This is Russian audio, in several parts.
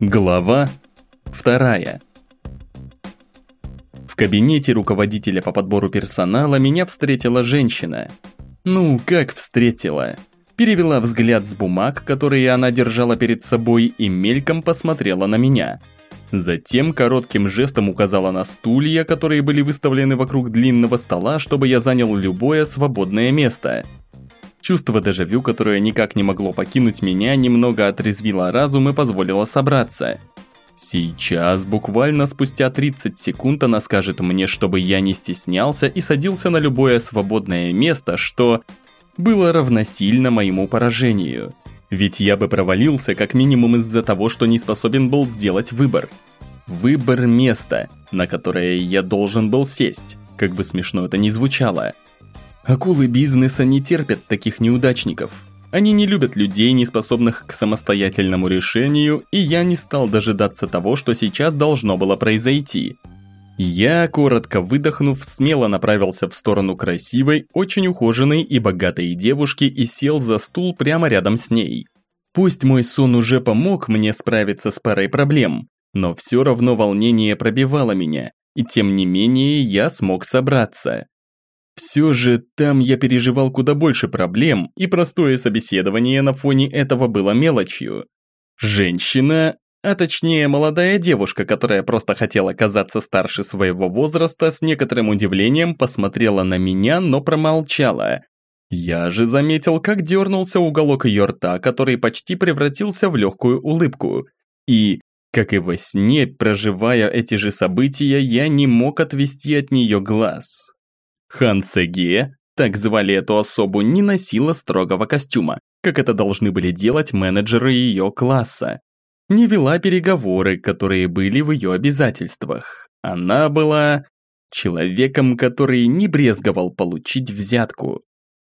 Глава вторая. В кабинете руководителя по подбору персонала меня встретила женщина. Ну, как встретила? Перевела взгляд с бумаг, которые она держала перед собой, и мельком посмотрела на меня. Затем коротким жестом указала на стулья, которые были выставлены вокруг длинного стола, чтобы я занял любое свободное место. Чувство дежавю, которое никак не могло покинуть меня, немного отрезвило разум и позволило собраться – Сейчас, буквально спустя 30 секунд, она скажет мне, чтобы я не стеснялся и садился на любое свободное место, что было равносильно моему поражению. Ведь я бы провалился как минимум из-за того, что не способен был сделать выбор. Выбор места, на которое я должен был сесть, как бы смешно это ни звучало. Акулы бизнеса не терпят таких неудачников. Они не любят людей, не способных к самостоятельному решению, и я не стал дожидаться того, что сейчас должно было произойти. Я, коротко выдохнув, смело направился в сторону красивой, очень ухоженной и богатой девушки и сел за стул прямо рядом с ней. Пусть мой сон уже помог мне справиться с парой проблем, но все равно волнение пробивало меня, и тем не менее я смог собраться. Все же там я переживал куда больше проблем, и простое собеседование на фоне этого было мелочью. Женщина, а точнее молодая девушка, которая просто хотела казаться старше своего возраста, с некоторым удивлением посмотрела на меня, но промолчала. Я же заметил, как дернулся уголок ее рта, который почти превратился в легкую улыбку. И, как и во сне, проживая эти же события, я не мог отвести от нее глаз. Хан Сеге, так звали эту особу, не носила строгого костюма, как это должны были делать менеджеры ее класса. Не вела переговоры, которые были в ее обязательствах. Она была человеком, который не брезговал получить взятку.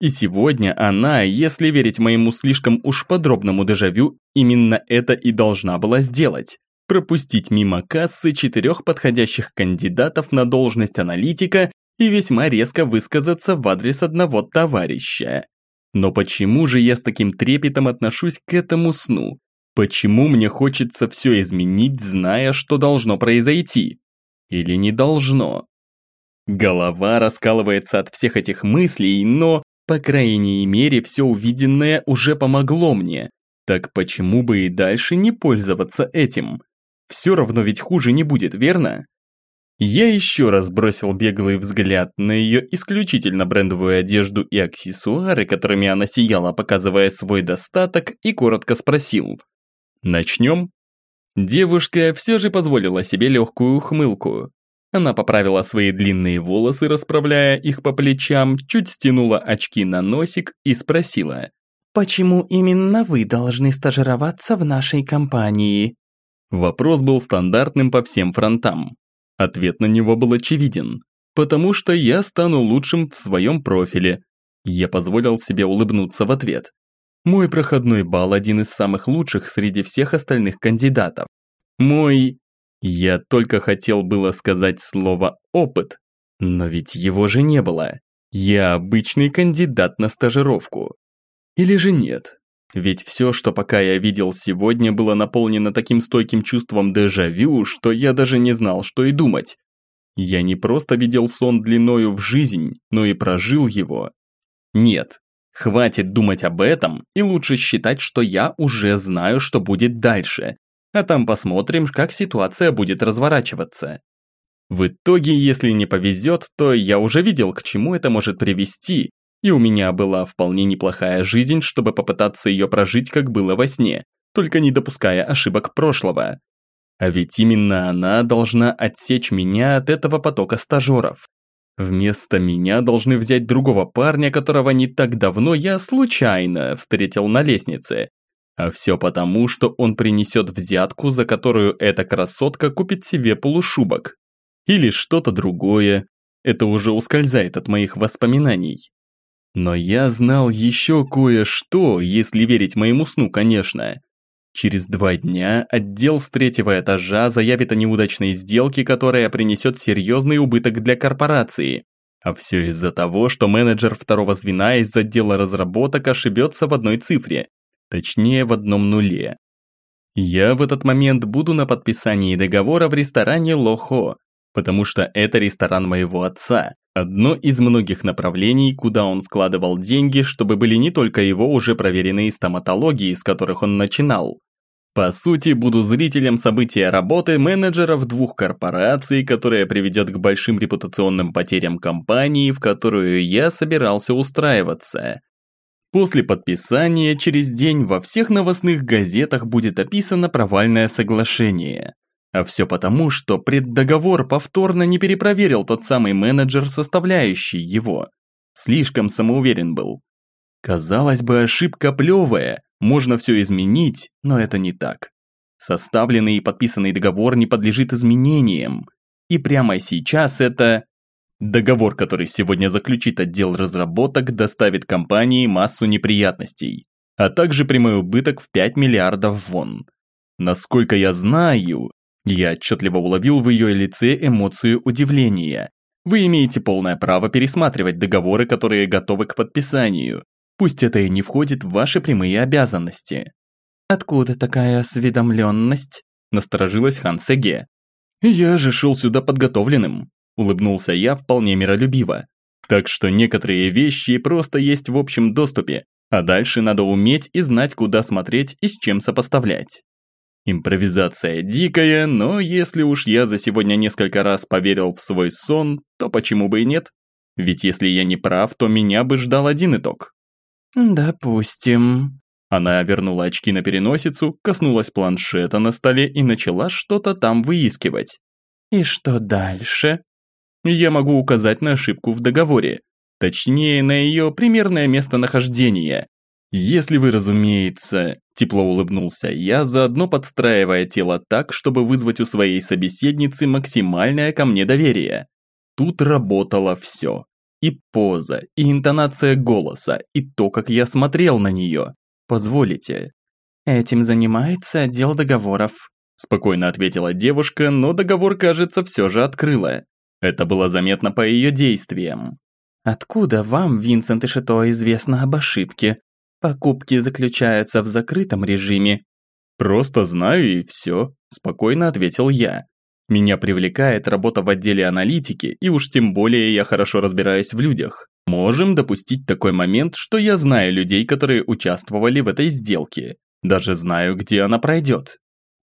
И сегодня она, если верить моему слишком уж подробному дежавю, именно это и должна была сделать. Пропустить мимо кассы четырех подходящих кандидатов на должность аналитика и весьма резко высказаться в адрес одного товарища. Но почему же я с таким трепетом отношусь к этому сну? Почему мне хочется все изменить, зная, что должно произойти? Или не должно? Голова раскалывается от всех этих мыслей, но, по крайней мере, все увиденное уже помогло мне. Так почему бы и дальше не пользоваться этим? Все равно ведь хуже не будет, верно? Я еще раз бросил беглый взгляд на ее исключительно брендовую одежду и аксессуары, которыми она сияла, показывая свой достаток, и коротко спросил. «Начнем?» Девушка все же позволила себе легкую ухмылку. Она поправила свои длинные волосы, расправляя их по плечам, чуть стянула очки на носик и спросила. «Почему именно вы должны стажироваться в нашей компании?» Вопрос был стандартным по всем фронтам. Ответ на него был очевиден. Потому что я стану лучшим в своем профиле. Я позволил себе улыбнуться в ответ. Мой проходной балл один из самых лучших среди всех остальных кандидатов. Мой... Я только хотел было сказать слово «опыт», но ведь его же не было. Я обычный кандидат на стажировку. Или же нет? Ведь все, что пока я видел сегодня, было наполнено таким стойким чувством дежавю, что я даже не знал, что и думать. Я не просто видел сон длиною в жизнь, но и прожил его. Нет, хватит думать об этом, и лучше считать, что я уже знаю, что будет дальше. А там посмотрим, как ситуация будет разворачиваться. В итоге, если не повезет, то я уже видел, к чему это может привести, и у меня была вполне неплохая жизнь, чтобы попытаться ее прожить, как было во сне, только не допуская ошибок прошлого. А ведь именно она должна отсечь меня от этого потока стажеров. Вместо меня должны взять другого парня, которого не так давно я случайно встретил на лестнице. А все потому, что он принесет взятку, за которую эта красотка купит себе полушубок. Или что-то другое. Это уже ускользает от моих воспоминаний. Но я знал еще кое-что, если верить моему сну, конечно. Через два дня отдел с третьего этажа заявит о неудачной сделке, которая принесет серьезный убыток для корпорации. А все из-за того, что менеджер второго звена из отдела разработок ошибется в одной цифре, точнее в одном нуле. Я в этот момент буду на подписании договора в ресторане Лохо, потому что это ресторан моего отца, одно из многих направлений, куда он вкладывал деньги, чтобы были не только его уже проверенные стоматологии, с которых он начинал. По сути, буду зрителем события работы менеджеров двух корпораций, которая приведет к большим репутационным потерям компании, в которую я собирался устраиваться. После подписания через день во всех новостных газетах будет описано провальное соглашение. А все потому, что преддоговор повторно не перепроверил тот самый менеджер, составляющий его. Слишком самоуверен был. Казалось бы, ошибка плевая, можно все изменить, но это не так. Составленный и подписанный договор не подлежит изменениям. И прямо сейчас это... Договор, который сегодня заключит отдел разработок, доставит компании массу неприятностей, а также прямой убыток в 5 миллиардов вон. Насколько я знаю, я отчетливо уловил в ее лице эмоцию удивления. Вы имеете полное право пересматривать договоры, которые готовы к подписанию. Пусть это и не входит в ваши прямые обязанности. Откуда такая осведомленность? Насторожилась Хан Сеге. Я же шел сюда подготовленным. Улыбнулся я вполне миролюбиво. Так что некоторые вещи просто есть в общем доступе, а дальше надо уметь и знать, куда смотреть и с чем сопоставлять. Импровизация дикая, но если уж я за сегодня несколько раз поверил в свой сон, то почему бы и нет? Ведь если я не прав, то меня бы ждал один итог. «Допустим». Она вернула очки на переносицу, коснулась планшета на столе и начала что-то там выискивать. «И что дальше?» Я могу указать на ошибку в договоре, точнее, на ее примерное местонахождение. Если вы, разумеется, тепло улыбнулся я, заодно подстраивая тело так, чтобы вызвать у своей собеседницы максимальное ко мне доверие. Тут работало все. И поза, и интонация голоса, и то, как я смотрел на нее. Позволите. Этим занимается отдел договоров. Спокойно ответила девушка, но договор, кажется, все же открыла. Это было заметно по ее действиям. Откуда вам, Винсент и Шито, известно об ошибке? Покупки заключаются в закрытом режиме. Просто знаю и все, спокойно ответил я. Меня привлекает работа в отделе аналитики, и уж тем более я хорошо разбираюсь в людях. Можем допустить такой момент, что я знаю людей, которые участвовали в этой сделке. Даже знаю, где она пройдет.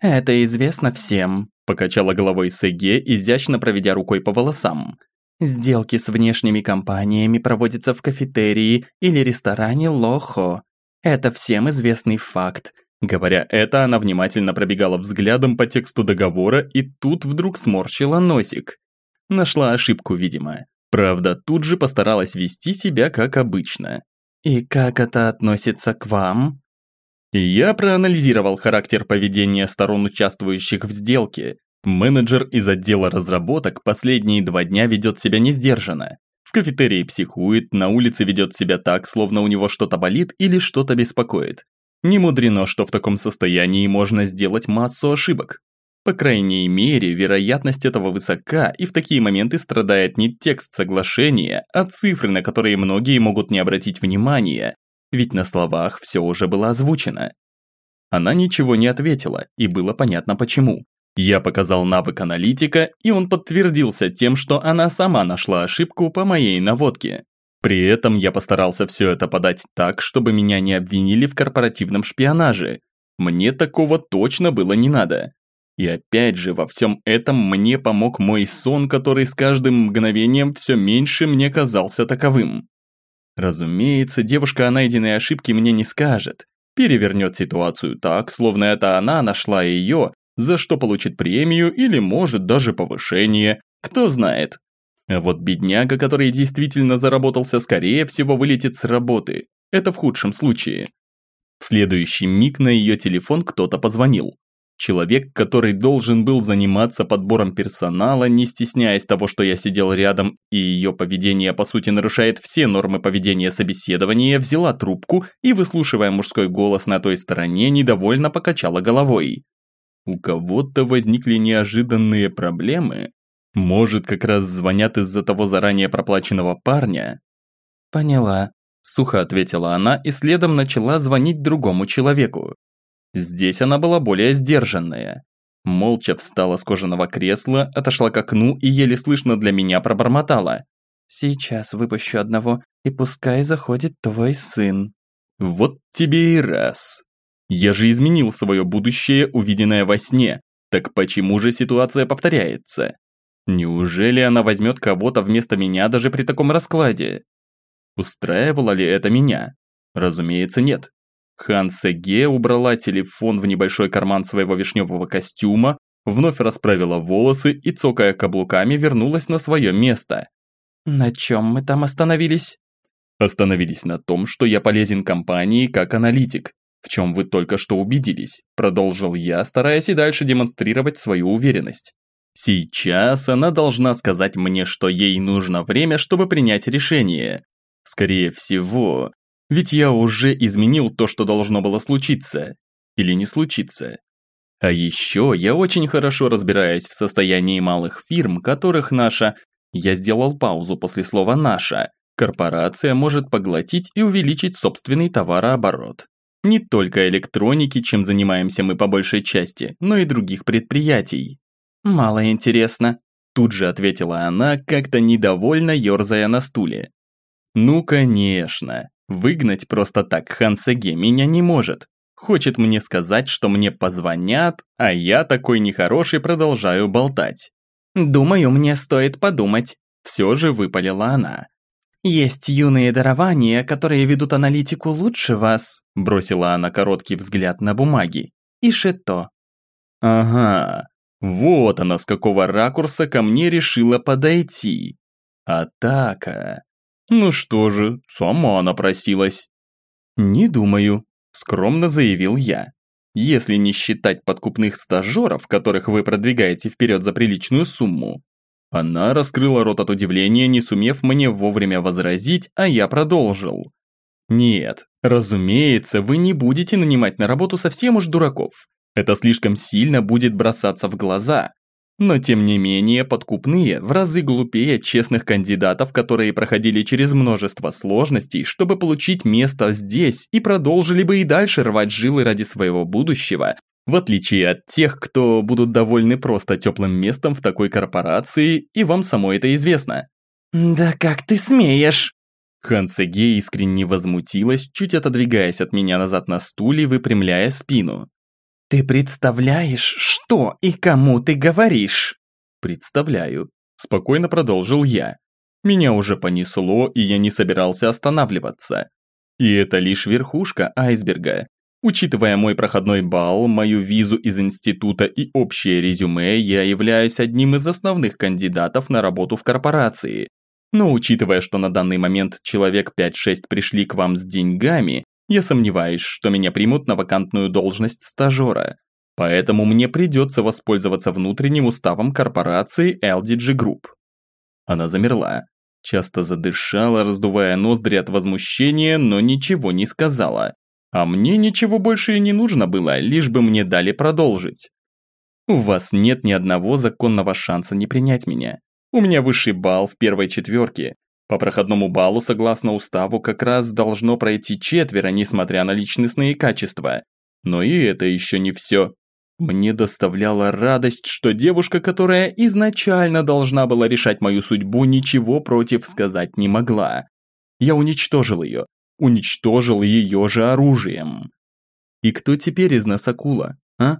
Это известно всем, покачала головой Сеге, изящно проведя рукой по волосам. Сделки с внешними компаниями проводятся в кафетерии или ресторане Лохо. Это всем известный факт, Говоря это, она внимательно пробегала взглядом по тексту договора и тут вдруг сморщила носик. Нашла ошибку, видимо. Правда, тут же постаралась вести себя как обычно. «И как это относится к вам?» Я проанализировал характер поведения сторон, участвующих в сделке. Менеджер из отдела разработок последние два дня ведет себя несдержанно. В кафетерии психует, на улице ведет себя так, словно у него что-то болит или что-то беспокоит. Не мудрено, что в таком состоянии можно сделать массу ошибок. По крайней мере, вероятность этого высока, и в такие моменты страдает не текст соглашения, а цифры, на которые многие могут не обратить внимания, ведь на словах все уже было озвучено. Она ничего не ответила, и было понятно почему. Я показал навык аналитика, и он подтвердился тем, что она сама нашла ошибку по моей наводке. При этом я постарался все это подать так, чтобы меня не обвинили в корпоративном шпионаже. Мне такого точно было не надо. И опять же, во всем этом мне помог мой сон, который с каждым мгновением все меньше мне казался таковым. Разумеется, девушка о найденной ошибке мне не скажет. Перевернет ситуацию так, словно это она нашла ее, за что получит премию или может даже повышение, кто знает. А вот бедняга, который действительно заработался, скорее всего вылетит с работы. Это в худшем случае. В следующий миг на ее телефон кто-то позвонил. Человек, который должен был заниматься подбором персонала, не стесняясь того, что я сидел рядом, и ее поведение по сути нарушает все нормы поведения собеседования, взяла трубку и, выслушивая мужской голос на той стороне, недовольно покачала головой. У кого-то возникли неожиданные проблемы, может, как раз звонят из-за того заранее проплаченного парня? Поняла. Сухо ответила она и следом начала звонить другому человеку. Здесь она была более сдержанная. Молча встала с кожаного кресла, отошла к окну и еле слышно для меня пробормотала. «Сейчас выпущу одного, и пускай заходит твой сын». Вот тебе и раз. Я же изменил свое будущее, увиденное во сне. Так почему же ситуация повторяется? Неужели она возьмет кого-то вместо меня даже при таком раскладе? Устраивало ли это меня? Разумеется, нет. Хан Сеге убрала телефон в небольшой карман своего вишневого костюма, вновь расправила волосы и, цокая каблуками, вернулась на свое место. «На чем мы там остановились?» Остановились на том, что я полезен компании как аналитик, в чем вы только что убедились, продолжил я, стараясь и дальше демонстрировать свою уверенность. Сейчас она должна сказать мне, что ей нужно время, чтобы принять решение. Скорее всего, ведь я уже изменил то, что должно было случиться. Или не случиться. А еще я очень хорошо разбираюсь в состоянии малых фирм, которых наша... Я сделал паузу после слова «наша». Корпорация может поглотить и увеличить собственный товарооборот. Не только электроники, чем занимаемся мы по большей части, но и других предприятий. «Мало интересно», – тут же ответила она, как-то недовольно ерзая на стуле. «Ну, конечно. Выгнать просто так Хансеге меня не может. Хочет мне сказать, что мне позвонят, а я такой нехороший продолжаю болтать. Думаю, мне стоит подумать. Все же выпалила она. «Есть юные дарования, которые ведут аналитику лучше вас», бросила она короткий взгляд на бумаги. «И шито». «Ага, вот она с какого ракурса ко мне решила подойти. Атака. Ну что же, сама напросилась». «Не думаю», скромно заявил я. «Если не считать подкупных стажеров, которых вы продвигаете вперед за приличную сумму, она раскрыла рот от удивления, не сумев мне вовремя возразить, а я продолжил. Нет, разумеется, вы не будете нанимать на работу совсем уж дураков. Это слишком сильно будет бросаться в глаза. Но тем не менее, подкупные в разы глупее честных кандидатов, которые проходили через множество сложностей, чтобы получить место здесь и продолжили бы и дальше рвать жилы ради своего будущего, в отличие от тех, кто будут довольны просто теплым местом в такой корпорации, и вам само это известно. «Да как ты смеешь?» Хансеге искренне возмутилась, чуть отодвигаясь от меня назад на стуле, выпрямляя спину. «Ты представляешь, что и кому ты говоришь?» «Представляю», – спокойно продолжил я. Меня уже понесло, и я не собирался останавливаться. И это лишь верхушка айсберга. Учитывая мой проходной балл, мою визу из института и общее резюме, я являюсь одним из основных кандидатов на работу в корпорации. Но учитывая, что на данный момент человек 5-6 пришли к вам с деньгами, я сомневаюсь, что меня примут на вакантную должность стажера. Поэтому мне придется воспользоваться внутренним уставом корпорации LDG Group. Она замерла, часто задышала, раздувая ноздри от возмущения, но ничего не сказала. А мне ничего больше и не нужно было, лишь бы мне дали продолжить. У вас нет ни одного законного шанса не принять меня. У меня высший балл в первой четверке. По проходному баллу, согласно уставу, как раз должно пройти четверо, несмотря на личностные качества. Но и это еще не все. Мне доставляла радость, что девушка, которая изначально должна была решать мою судьбу, ничего против сказать не могла. Я уничтожил ее, уничтожил ее же оружием. И кто теперь из нас акула, а?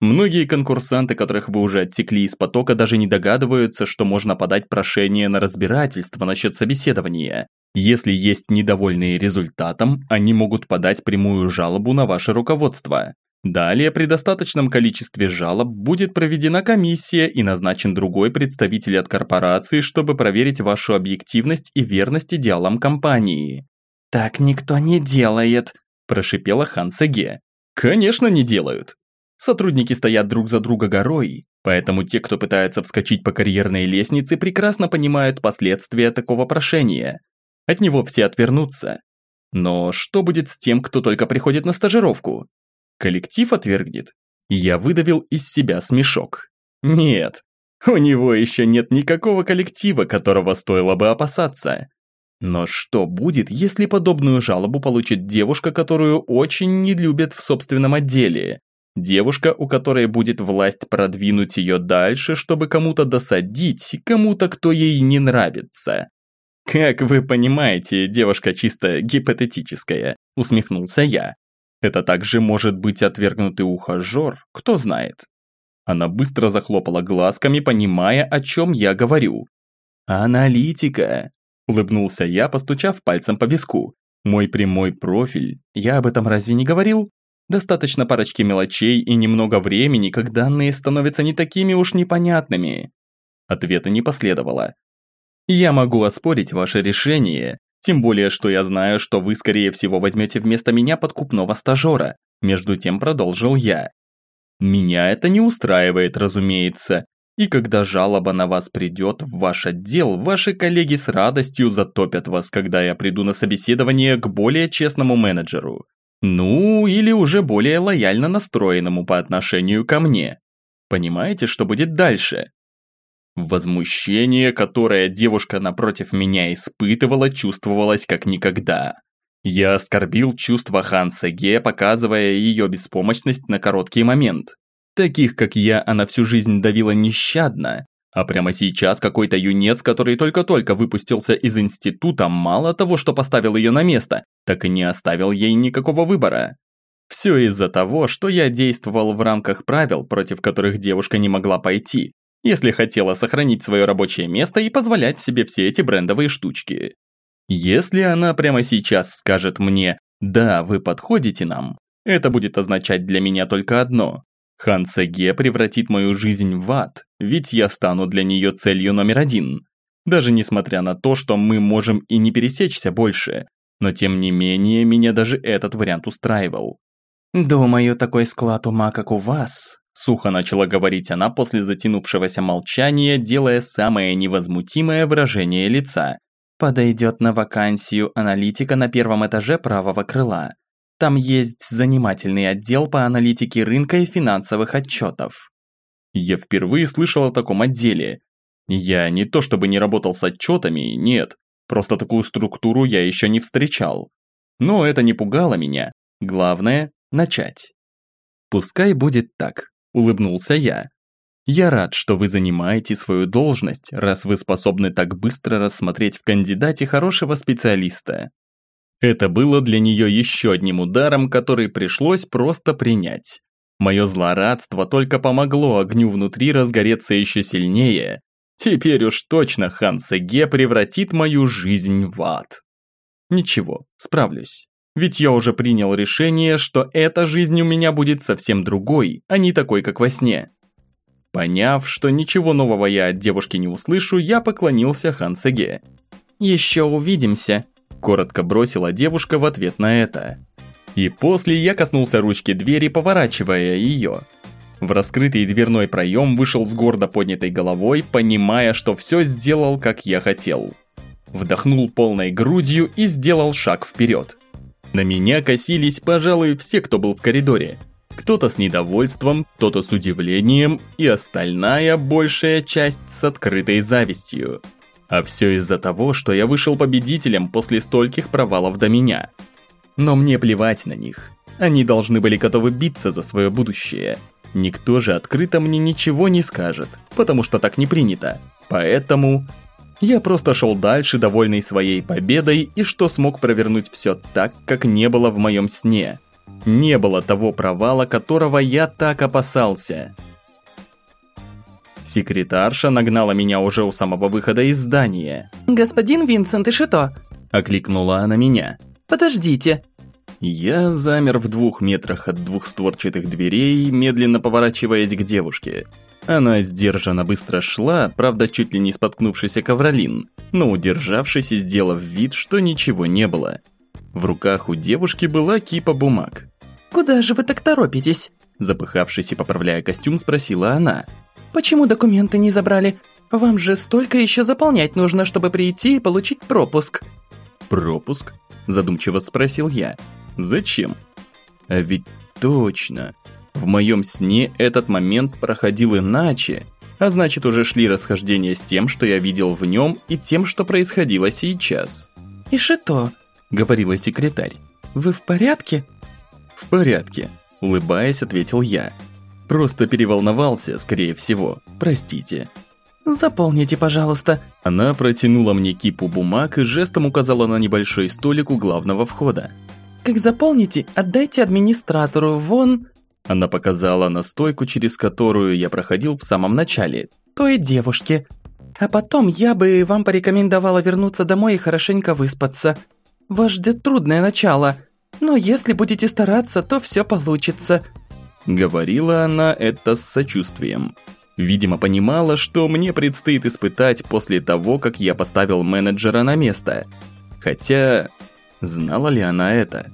Многие конкурсанты, которых вы уже отсекли из потока, даже не догадываются, что можно подать прошение на разбирательство насчет собеседования. Если есть недовольные результатом, они могут подать прямую жалобу на ваше руководство. Далее при достаточном количестве жалоб будет проведена комиссия и назначен другой представитель от корпорации, чтобы проверить вашу объективность и верность идеалам компании. «Так никто не делает», – прошипела Хан Сеге. «Конечно не делают. Сотрудники стоят друг за друга горой, поэтому те, кто пытается вскочить по карьерной лестнице, прекрасно понимают последствия такого прошения. От него все отвернутся. Но что будет с тем, кто только приходит на стажировку? Коллектив отвергнет. Я выдавил из себя смешок. Нет, у него еще нет никакого коллектива, которого стоило бы опасаться. Но что будет, если подобную жалобу получит девушка, которую очень не любят в собственном отделе? Девушка, у которой будет власть продвинуть ее дальше, чтобы кому-то досадить, кому-то, кто ей не нравится. «Как вы понимаете, девушка чисто гипотетическая», усмехнулся я. «Это также может быть отвергнутый ухажер, кто знает». Она быстро захлопала глазками, понимая, о чем я говорю. «Аналитика», улыбнулся я, постучав пальцем по виску. «Мой прямой профиль, я об этом разве не говорил?» Достаточно парочки мелочей и немного времени, как данные становятся не такими уж непонятными. Ответа не последовало. Я могу оспорить ваше решение, тем более, что я знаю, что вы, скорее всего, возьмете вместо меня подкупного стажера. Между тем продолжил я. Меня это не устраивает, разумеется. И когда жалоба на вас придет в ваш отдел, ваши коллеги с радостью затопят вас, когда я приду на собеседование к более честному менеджеру. Ну, или уже более лояльно настроенному по отношению ко мне. Понимаете, что будет дальше? Возмущение, которое девушка напротив меня испытывала, чувствовалось как никогда. Я оскорбил чувства Ханса Ге, показывая ее беспомощность на короткий момент. Таких, как я, она всю жизнь давила нещадно, а прямо сейчас какой-то юнец, который только-только выпустился из института, мало того, что поставил ее на место, так и не оставил ей никакого выбора. Все из-за того, что я действовал в рамках правил, против которых девушка не могла пойти, если хотела сохранить свое рабочее место и позволять себе все эти брендовые штучки. Если она прямо сейчас скажет мне «Да, вы подходите нам», это будет означать для меня только одно. Хан Сеге превратит мою жизнь в ад, ведь я стану для нее целью номер один. Даже несмотря на то, что мы можем и не пересечься больше, но тем не менее меня даже этот вариант устраивал. «Думаю, такой склад ума, как у вас», сухо начала говорить она после затянувшегося молчания, делая самое невозмутимое выражение лица. «Подойдет на вакансию аналитика на первом этаже правого крыла. Там есть занимательный отдел по аналитике рынка и финансовых отчетов». Я впервые слышал о таком отделе. Я не то чтобы не работал с отчетами, нет, Просто такую структуру я еще не встречал. Но это не пугало меня. Главное – начать. «Пускай будет так», – улыбнулся я. «Я рад, что вы занимаете свою должность, раз вы способны так быстро рассмотреть в кандидате хорошего специалиста». Это было для нее еще одним ударом, который пришлось просто принять. Мое злорадство только помогло огню внутри разгореться еще сильнее, Теперь уж точно Хан Сеге превратит мою жизнь в ад. Ничего, справлюсь. Ведь я уже принял решение, что эта жизнь у меня будет совсем другой, а не такой, как во сне. Поняв, что ничего нового я от девушки не услышу, я поклонился Хан Сеге. «Еще увидимся», – коротко бросила девушка в ответ на это. И после я коснулся ручки двери, поворачивая ее – в раскрытый дверной проем вышел с гордо поднятой головой, понимая, что все сделал, как я хотел. Вдохнул полной грудью и сделал шаг вперед. На меня косились, пожалуй, все, кто был в коридоре. Кто-то с недовольством, кто-то с удивлением и остальная большая часть с открытой завистью. А все из-за того, что я вышел победителем после стольких провалов до меня. Но мне плевать на них. Они должны были готовы биться за свое будущее. Никто же открыто мне ничего не скажет, потому что так не принято. Поэтому я просто шел дальше, довольный своей победой, и что смог провернуть все так, как не было в моем сне. Не было того провала, которого я так опасался. Секретарша нагнала меня уже у самого выхода из здания. «Господин Винсент Ишито!» – окликнула она меня. «Подождите, я замер в двух метрах от двухстворчатых дверей, медленно поворачиваясь к девушке. Она сдержанно быстро шла, правда чуть ли не споткнувшись о ковролин, но удержавшись и сделав вид, что ничего не было. В руках у девушки была кипа бумаг. «Куда же вы так торопитесь?» Запыхавшись и поправляя костюм, спросила она. «Почему документы не забрали? Вам же столько еще заполнять нужно, чтобы прийти и получить пропуск». «Пропуск?» Задумчиво спросил я. Зачем? А ведь точно. В моем сне этот момент проходил иначе, а значит уже шли расхождения с тем, что я видел в нем и тем, что происходило сейчас. «Ишито», — говорила секретарь, — «вы в порядке?» «В порядке», — улыбаясь, ответил я. «Просто переволновался, скорее всего. Простите». «Заполните, пожалуйста». Она протянула мне кипу бумаг и жестом указала на небольшой столик у главного входа. «Как заполните, отдайте администратору, вон...» Она показала на стойку, через которую я проходил в самом начале. «Той девушке. А потом я бы вам порекомендовала вернуться домой и хорошенько выспаться. Вас ждет трудное начало, но если будете стараться, то все получится». Говорила она это с сочувствием. Видимо, понимала, что мне предстоит испытать после того, как я поставил менеджера на место. Хотя, знала ли она это?